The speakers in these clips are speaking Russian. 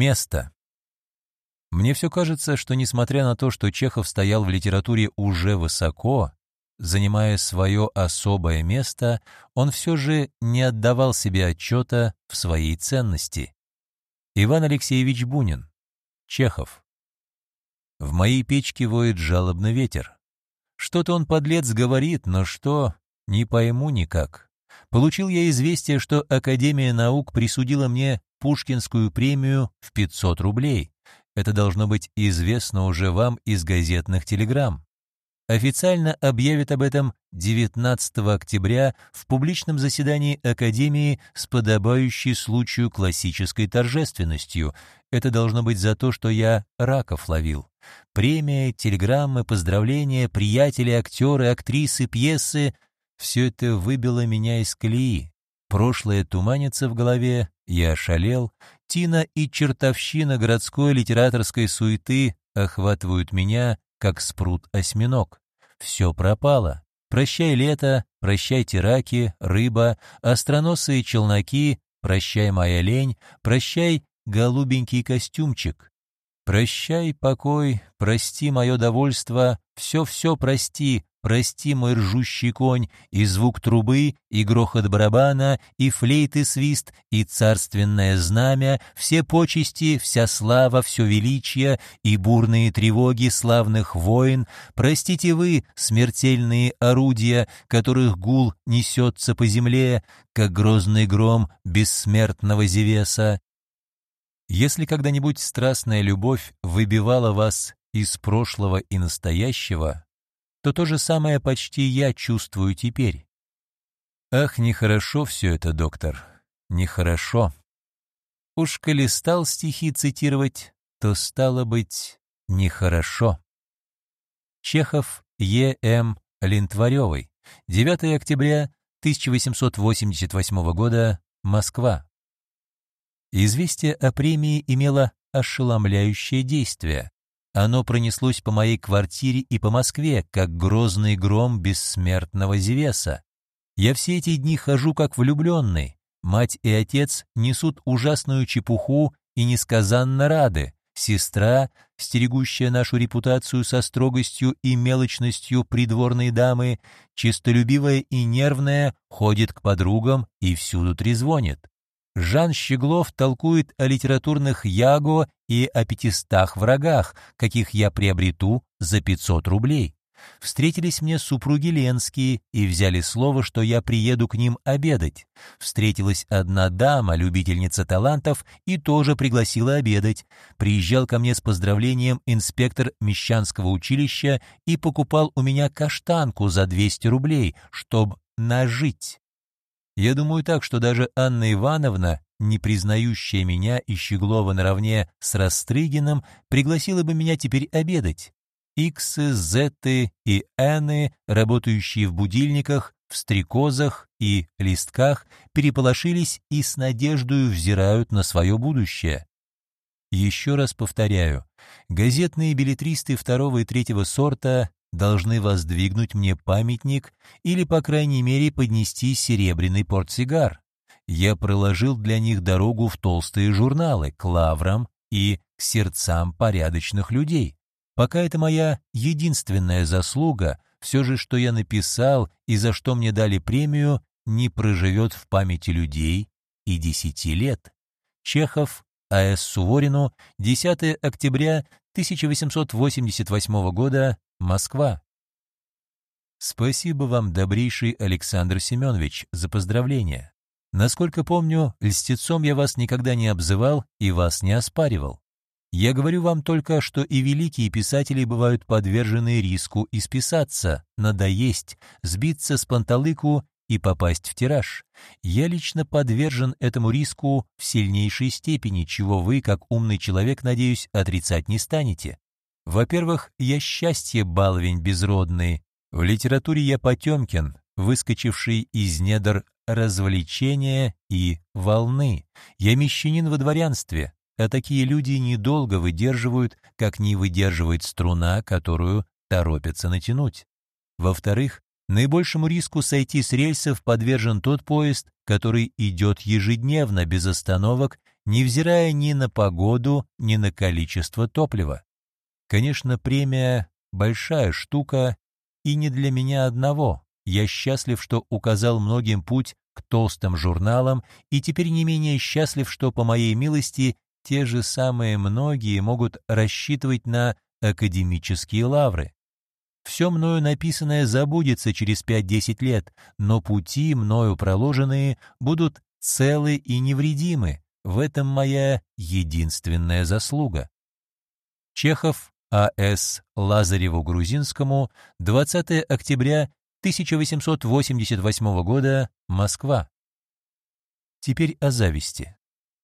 Место. Мне все кажется, что несмотря на то, что Чехов стоял в литературе уже высоко, занимая свое особое место, он все же не отдавал себе отчета в своей ценности. Иван Алексеевич Бунин. Чехов. В моей печке воет жалобный ветер. Что-то он, подлец, говорит, но что, не пойму никак. Получил я известие, что Академия наук присудила мне Пушкинскую премию в 500 рублей. Это должно быть известно уже вам из газетных телеграмм официально объявит об этом 19 октября в публичном заседании Академии с подобающей случаю классической торжественностью. Это должно быть за то, что я раков ловил. Премия, телеграммы, поздравления, приятели, актеры, актрисы, пьесы — все это выбило меня из колеи. Прошлое туманится в голове, я ошалел, тина и чертовщина городской литераторской суеты охватывают меня, как спрут осьминог. Все пропало. Прощай лето, прощайте раки, рыба, остроносые челноки, прощай моя лень, прощай голубенький костюмчик. Прощай покой, прости мое довольство, все-все прости, Прости, мой ржущий конь, и звук трубы, и грохот барабана, и флейты свист, и царственное знамя, все почести, вся слава, все величие, и бурные тревоги славных войн. Простите вы, смертельные орудия, которых гул несется по земле, как грозный гром бессмертного Зевеса. Если когда-нибудь страстная любовь выбивала вас из прошлого и настоящего, то то же самое почти я чувствую теперь. Ах, нехорошо все это, доктор, нехорошо. Уж коли стал стихи цитировать, то стало быть нехорошо. Чехов Е. М. Линтваревой. 9 октября 1888 года. Москва. Известие о премии имело ошеломляющее действие. Оно пронеслось по моей квартире и по Москве, как грозный гром бессмертного Зевеса. Я все эти дни хожу как влюбленный. Мать и отец несут ужасную чепуху и несказанно рады. Сестра, стерегущая нашу репутацию со строгостью и мелочностью придворной дамы, чистолюбивая и нервная, ходит к подругам и всюду трезвонит. Жан Щеглов толкует о литературных яго и о пятистах врагах, каких я приобрету за 500 рублей. Встретились мне супруги Ленские и взяли слово, что я приеду к ним обедать. Встретилась одна дама, любительница талантов, и тоже пригласила обедать. Приезжал ко мне с поздравлением инспектор Мещанского училища и покупал у меня каштанку за 200 рублей, чтоб нажить. Я думаю так, что даже Анна Ивановна, не признающая меня и Щеглова наравне с Растрыгиным, пригласила бы меня теперь обедать. Иксы, зеты и эны, работающие в будильниках, в стрекозах и листках, переполошились и с надеждой взирают на свое будущее. Еще раз повторяю, газетные билетристы второго и третьего сорта должны воздвигнуть мне памятник или, по крайней мере, поднести серебряный портсигар. Я проложил для них дорогу в толстые журналы, к лаврам и к сердцам порядочных людей. Пока это моя единственная заслуга, все же, что я написал и за что мне дали премию, не проживет в памяти людей и десяти лет. Чехов, А.С. Суворину, 10 октября 1888 года, Москва. Спасибо вам, добрейший Александр Семенович, за поздравления. Насколько помню, льстецом я вас никогда не обзывал и вас не оспаривал. Я говорю вам только, что и великие писатели бывают подвержены риску исписаться, надоесть, сбиться с панталыку и попасть в тираж. Я лично подвержен этому риску в сильнейшей степени, чего вы, как умный человек, надеюсь, отрицать не станете. Во-первых, я счастье баловень безродный. В литературе я Потемкин, выскочивший из недр развлечения и волны. Я мещанин во дворянстве, а такие люди недолго выдерживают, как не выдерживает струна, которую торопятся натянуть. Во-вторых, наибольшему риску сойти с рельсов подвержен тот поезд, который идет ежедневно, без остановок, невзирая ни на погоду, ни на количество топлива. Конечно, премия — большая штука, и не для меня одного. Я счастлив, что указал многим путь к толстым журналам, и теперь не менее счастлив, что, по моей милости, те же самые многие могут рассчитывать на академические лавры. Все мною написанное забудется через 5-10 лет, но пути, мною проложенные, будут целы и невредимы. В этом моя единственная заслуга. Чехов А.С. Лазареву-Грузинскому, 20 октября 1888 года, Москва. Теперь о зависти.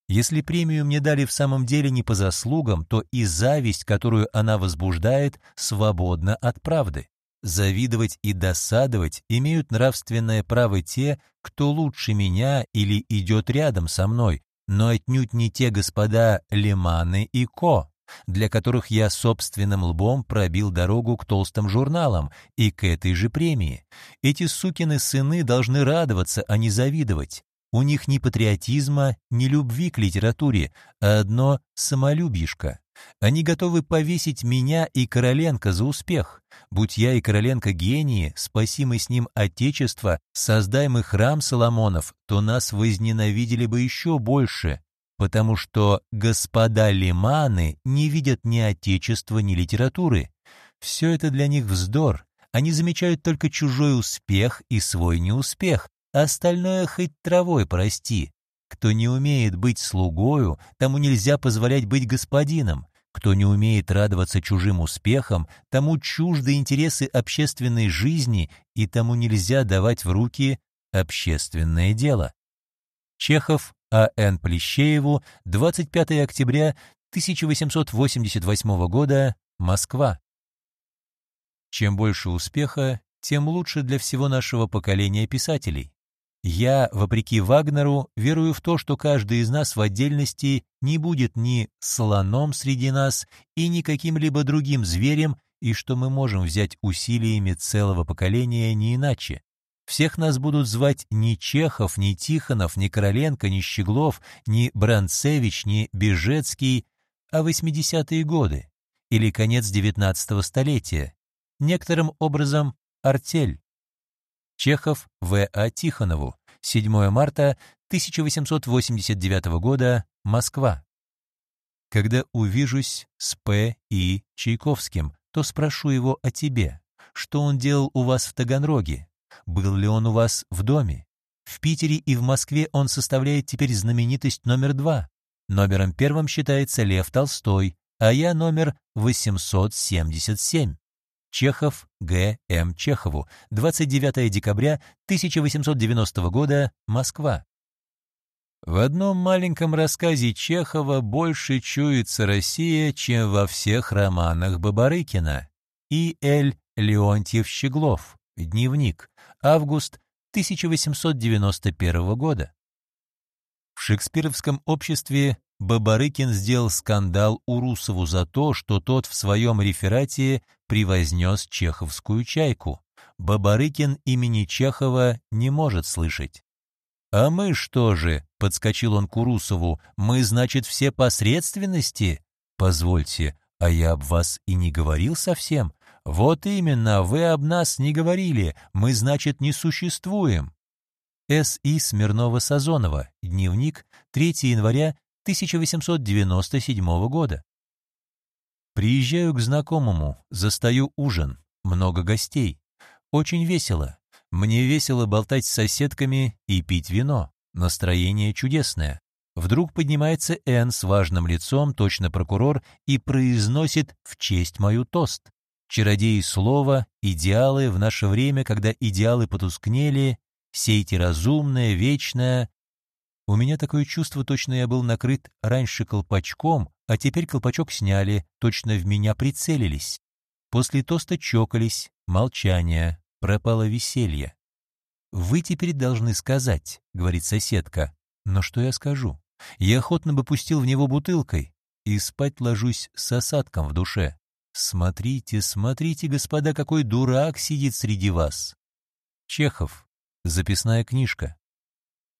Если премию мне дали в самом деле не по заслугам, то и зависть, которую она возбуждает, свободна от правды. Завидовать и досадовать имеют нравственное право те, кто лучше меня или идет рядом со мной, но отнюдь не те господа Леманы и Ко, для которых я собственным лбом пробил дорогу к толстым журналам и к этой же премии. Эти сукины сыны должны радоваться, а не завидовать. У них ни патриотизма, ни любви к литературе, а одно самолюбишко. Они готовы повесить меня и Короленко за успех. Будь я и Короленко гении, спаси мы с ним Отечество, создай мы храм Соломонов, то нас возненавидели бы еще больше, потому что господа лиманы не видят ни Отечества, ни литературы. Все это для них вздор. Они замечают только чужой успех и свой неуспех, Остальное хоть травой прости. Кто не умеет быть слугою, тому нельзя позволять быть господином. Кто не умеет радоваться чужим успехам, тому чужды интересы общественной жизни, и тому нельзя давать в руки общественное дело. Чехов А.Н. Плещееву, 25 октября 1888 года, Москва. Чем больше успеха, тем лучше для всего нашего поколения писателей. Я, вопреки Вагнеру, верую в то, что каждый из нас в отдельности не будет ни слоном среди нас и ни каким-либо другим зверем, и что мы можем взять усилиями целого поколения не иначе. Всех нас будут звать ни Чехов, ни Тихонов, ни Короленко, ни Щеглов, ни Бранцевич, ни Бежецкий, а 80-е годы или конец 19 столетия, некоторым образом артель. Чехов В.А. Тихонову, 7 марта 1889 года, Москва. Когда увижусь с П. И. Чайковским, то спрошу его о тебе. Что он делал у вас в Таганроге? Был ли он у вас в доме? В Питере и в Москве он составляет теперь знаменитость номер два. Номером первым считается Лев Толстой, а я номер 877. Чехов Г. М. Чехову, 29 декабря 1890 года, Москва. В одном маленьком рассказе Чехова больше чуется Россия, чем во всех романах Бабарыкина. И. Л. Леонтьев-Щеглов. Дневник. Август 1891 года. В шекспировском обществе Бабарыкин сделал скандал Урусову за то, что тот в своем реферате превознес чеховскую чайку. Бабарыкин имени Чехова не может слышать. «А мы что же?» — подскочил он к Урусову. «Мы, значит, все посредственности?» «Позвольте, а я об вас и не говорил совсем?» «Вот именно, вы об нас не говорили, мы, значит, не существуем». С.И. Смирнова-Сазонова. Дневник. 3 января 1897 года. Приезжаю к знакомому, застаю ужин, много гостей. Очень весело. Мне весело болтать с соседками и пить вино. Настроение чудесное. Вдруг поднимается Н с важным лицом, точно прокурор, и произносит в честь мою тост. Чародеи слова, идеалы в наше время, когда идеалы потускнели, сейте разумное, вечное, у меня такое чувство, точно я был накрыт раньше колпачком, а теперь колпачок сняли, точно в меня прицелились. После тоста чокались, молчание, пропало веселье. «Вы теперь должны сказать», — говорит соседка. «Но что я скажу? Я охотно бы пустил в него бутылкой и спать ложусь с осадком в душе. Смотрите, смотрите, господа, какой дурак сидит среди вас». Чехов. Записная книжка.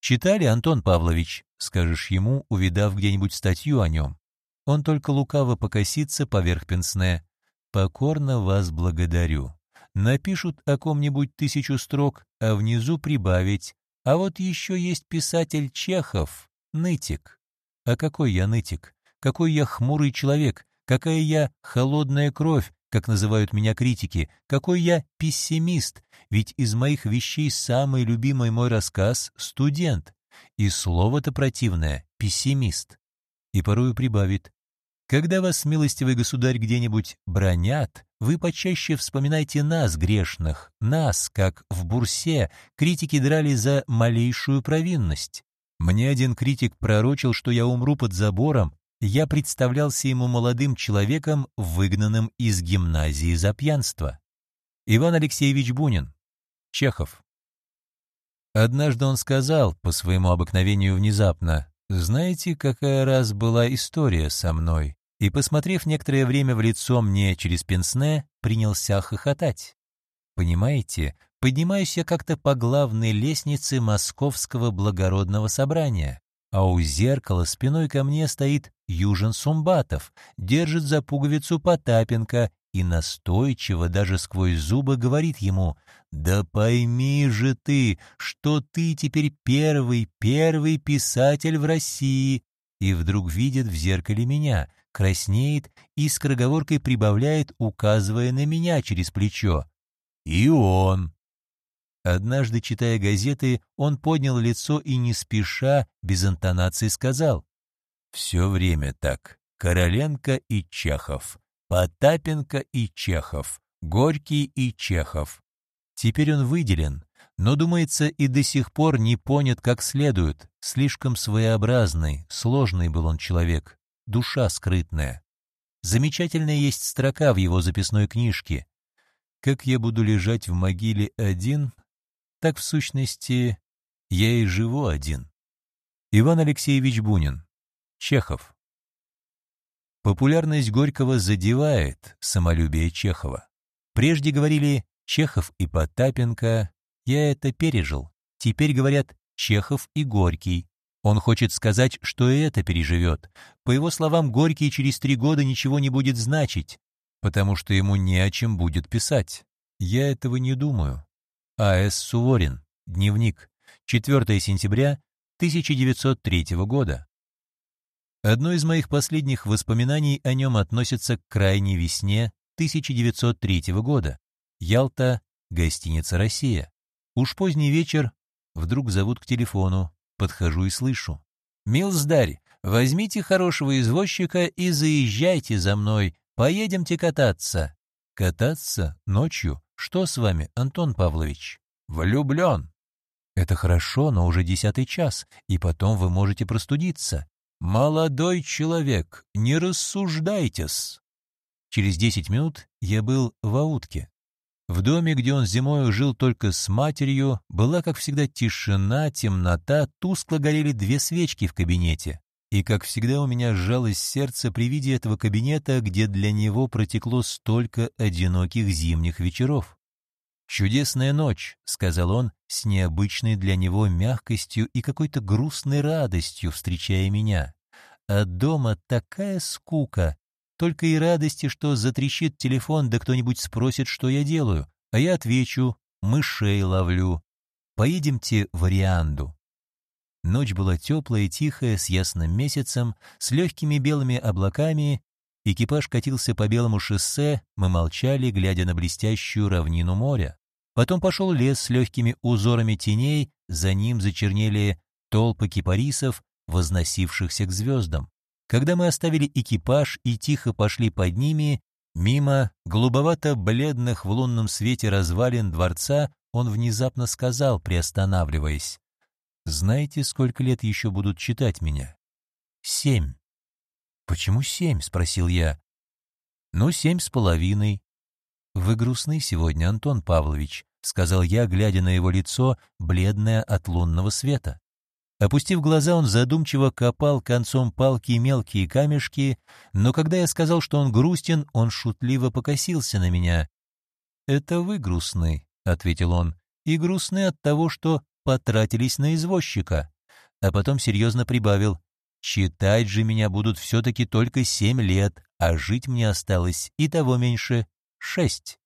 «Читали, Антон Павлович?» — скажешь ему, увидав где-нибудь статью о нем. Он только лукаво покосится поверх пенсне. «Покорно вас благодарю». Напишут о ком-нибудь тысячу строк, а внизу прибавить. А вот еще есть писатель Чехов, нытик. А какой я нытик? Какой я хмурый человек? Какая я холодная кровь, как называют меня критики? Какой я пессимист? Ведь из моих вещей самый любимый мой рассказ — «Студент». И слово-то противное — «пессимист». И порою прибавит. Когда вас, милостивый государь, где-нибудь бронят, вы почаще вспоминайте нас, грешных, нас, как в Бурсе критики драли за малейшую провинность. Мне один критик пророчил, что я умру под забором, я представлялся ему молодым человеком, выгнанным из гимназии за пьянство. Иван Алексеевич Бунин. Чехов. Однажды он сказал, по своему обыкновению внезапно, «Знаете, какая раз была история со мной?» И, посмотрев некоторое время в лицо мне через пенсне, принялся хохотать. Понимаете, поднимаюсь я как-то по главной лестнице Московского благородного собрания, а у зеркала спиной ко мне стоит Южин Сумбатов, держит за пуговицу Потапенко и настойчиво даже сквозь зубы говорит ему «Да пойми же ты, что ты теперь первый, первый писатель в России!» И вдруг видит в зеркале меня, краснеет и скороговоркой прибавляет, указывая на меня через плечо. «И он!» Однажды, читая газеты, он поднял лицо и не спеша, без интонации сказал «Все время так. Короленко и Чехов. Потапенко и Чехов, Горький и Чехов. Теперь он выделен, но, думается, и до сих пор не понят как следует. Слишком своеобразный, сложный был он человек, душа скрытная. Замечательная есть строка в его записной книжке. «Как я буду лежать в могиле один, так в сущности я и живу один». Иван Алексеевич Бунин. Чехов. Популярность Горького задевает самолюбие Чехова. Прежде говорили Чехов и Потапенко, я это пережил. Теперь говорят Чехов и Горький. Он хочет сказать, что и это переживет. По его словам, Горький через три года ничего не будет значить, потому что ему не о чем будет писать. Я этого не думаю. А.С. Суворин. Дневник. 4 сентября 1903 года. Одно из моих последних воспоминаний о нем относится к крайней весне 1903 года. Ялта, гостиница «Россия». Уж поздний вечер, вдруг зовут к телефону, подхожу и слышу. «Милздарь, возьмите хорошего извозчика и заезжайте за мной, поедемте кататься». «Кататься? Ночью? Что с вами, Антон Павлович?» «Влюблен». «Это хорошо, но уже десятый час, и потом вы можете простудиться. «Молодой человек, не рассуждайтесь!» Через десять минут я был в Аутке. В доме, где он зимой жил только с матерью, была, как всегда, тишина, темнота, тускло горели две свечки в кабинете. И, как всегда, у меня сжалось сердце при виде этого кабинета, где для него протекло столько одиноких зимних вечеров. «Чудесная ночь», — сказал он с необычной для него мягкостью и какой-то грустной радостью, встречая меня. «А дома такая скука, только и радости, что затрещит телефон, да кто-нибудь спросит, что я делаю, а я отвечу «мышей ловлю». Поедемте в Арианду». Ночь была теплая и тихая, с ясным месяцем, с легкими белыми облаками Экипаж катился по белому шоссе, мы молчали, глядя на блестящую равнину моря. Потом пошел лес с легкими узорами теней, за ним зачернели толпы кипарисов, возносившихся к звездам. Когда мы оставили экипаж и тихо пошли под ними, мимо голубовато-бледных в лунном свете развалин дворца, он внезапно сказал, приостанавливаясь, «Знаете, сколько лет еще будут читать меня?» «Семь». «Почему семь?» — спросил я. «Ну, семь с половиной». «Вы грустны сегодня, Антон Павлович», — сказал я, глядя на его лицо, бледное от лунного света. Опустив глаза, он задумчиво копал концом палки мелкие камешки, но когда я сказал, что он грустен, он шутливо покосился на меня. «Это вы грустны», — ответил он, — «и грустны от того, что потратились на извозчика. а потом серьезно прибавил. «Читать же меня будут все-таки только семь лет, а жить мне осталось и того меньше — шесть.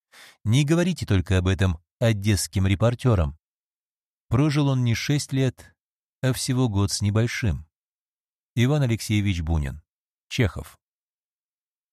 Не говорите только об этом одесским репортерам». Прожил он не шесть лет, а всего год с небольшим. Иван Алексеевич Бунин. Чехов.